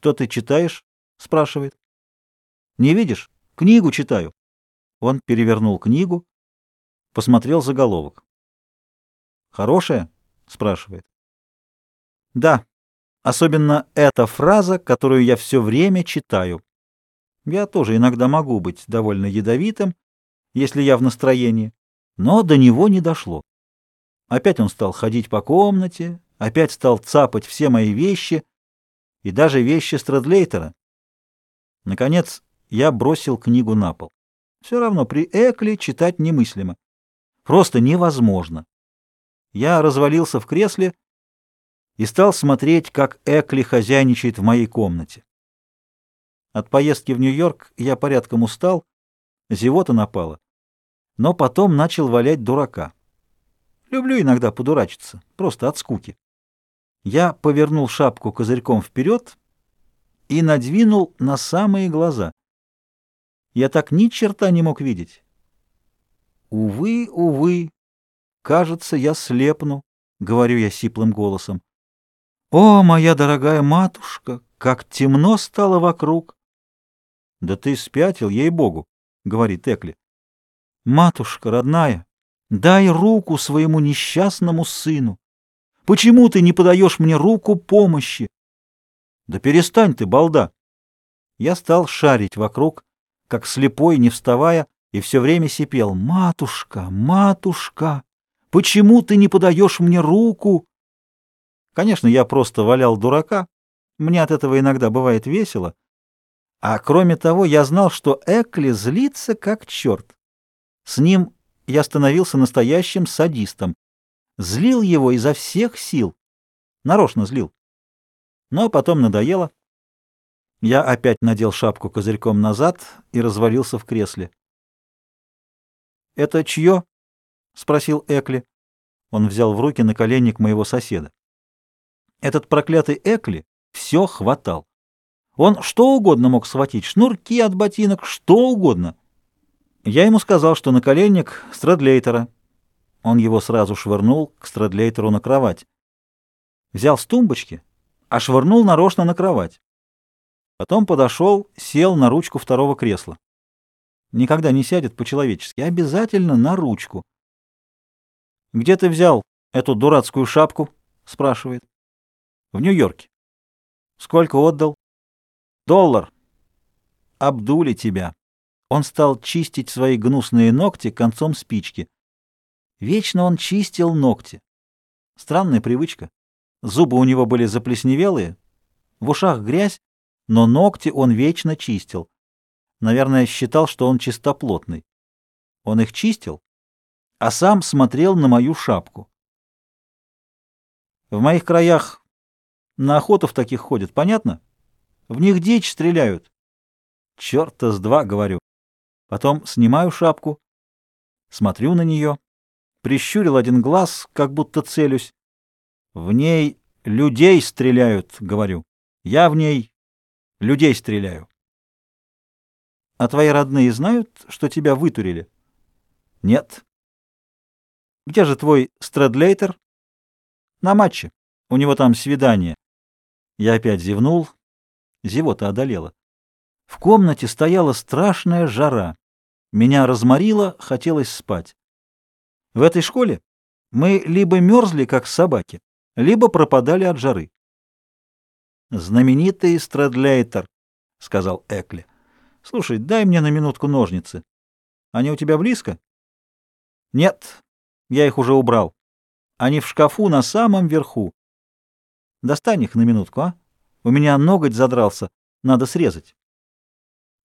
«Что ты читаешь?» — спрашивает. «Не видишь? Книгу читаю». Он перевернул книгу, посмотрел заголовок. «Хорошая?» — спрашивает. «Да, особенно эта фраза, которую я все время читаю. Я тоже иногда могу быть довольно ядовитым, если я в настроении, но до него не дошло. Опять он стал ходить по комнате, опять стал цапать все мои вещи и даже вещи Страдлейтера. Наконец, я бросил книгу на пол. Все равно при Экле читать немыслимо. Просто невозможно. Я развалился в кресле и стал смотреть, как Экли хозяйничает в моей комнате. От поездки в Нью-Йорк я порядком устал, зевота напала, но потом начал валять дурака. Люблю иногда подурачиться, просто от скуки. Я повернул шапку козырьком вперед и надвинул на самые глаза. Я так ни черта не мог видеть. Увы, увы, кажется, я слепну, — говорю я сиплым голосом. О, моя дорогая матушка, как темно стало вокруг! Да ты спятил, ей-богу, — говорит Экли. Матушка родная, дай руку своему несчастному сыну. Почему ты не подаешь мне руку помощи? Да перестань ты, балда! Я стал шарить вокруг, как слепой, не вставая, и все время сипел. «Матушка, матушка, почему ты не подаешь мне руку?» Конечно, я просто валял дурака. Мне от этого иногда бывает весело. А кроме того, я знал, что Экли злится как черт. С ним я становился настоящим садистом. Злил его изо всех сил. Нарочно злил. Но потом надоело. Я опять надел шапку козырьком назад и развалился в кресле. «Это чье?» — спросил Экли. Он взял в руки наколенник моего соседа. Этот проклятый Экли все хватал. Он что угодно мог схватить, шнурки от ботинок, что угодно. Я ему сказал, что наколенник Страдлейтера. Он его сразу швырнул к Страдлейтеру на кровать. Взял с тумбочки, а швырнул нарочно на кровать. Потом подошел, сел на ручку второго кресла. Никогда не сядет по-человечески, обязательно на ручку. «Где ты взял эту дурацкую шапку?» — спрашивает. «В Нью-Йорке». «Сколько отдал?» «Доллар». «Обдули тебя». Он стал чистить свои гнусные ногти концом спички. Вечно он чистил ногти. Странная привычка. Зубы у него были заплесневелые, в ушах грязь, но ногти он вечно чистил. Наверное, считал, что он чистоплотный. Он их чистил, а сам смотрел на мою шапку. В моих краях на охоту в таких ходят, понятно? В них дичь стреляют. Черта с два, говорю. Потом снимаю шапку, смотрю на нее, прищурил один глаз, как будто целюсь. В ней людей стреляют, говорю. Я в ней людей стреляю. А твои родные знают, что тебя вытурили? Нет. Где же твой Стрэдлейтер? На матче. У него там свидание. Я опять зевнул. Зевота одолела. В комнате стояла страшная жара. Меня разморило, хотелось спать. В этой школе мы либо мерзли, как собаки, либо пропадали от жары. «Знаменитый Стрэдлейтер», — сказал Экли. «Слушай, дай мне на минутку ножницы. Они у тебя близко?» «Нет, я их уже убрал. Они в шкафу на самом верху. Достань их на минутку, а? У меня ноготь задрался, надо срезать».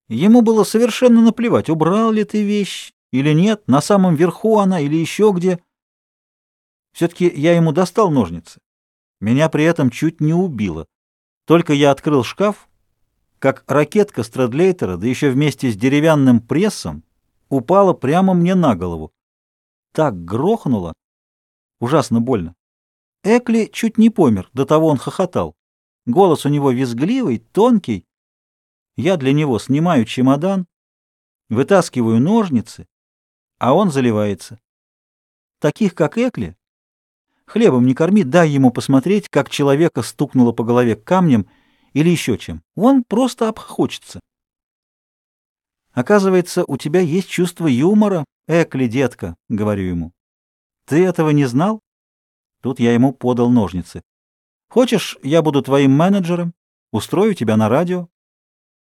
Ему было совершенно наплевать, убрал ли ты вещь или нет, на самом верху она или еще где. Все-таки я ему достал ножницы. Меня при этом чуть не убило. Только я открыл шкаф, как ракетка Страдлейтера, да еще вместе с деревянным прессом, упала прямо мне на голову. Так грохнуло. Ужасно больно. Экли чуть не помер, до того он хохотал. Голос у него визгливый, тонкий, я для него снимаю чемодан, вытаскиваю ножницы, а он заливается. Таких, как Экли, хлебом не корми, дай ему посмотреть, как человека стукнуло по голове камнем или еще чем. Он просто обхохочется. Оказывается, у тебя есть чувство юмора, Экли, детка, — говорю ему. Ты этого не знал? Тут я ему подал ножницы. Хочешь, я буду твоим менеджером, устрою тебя на радио?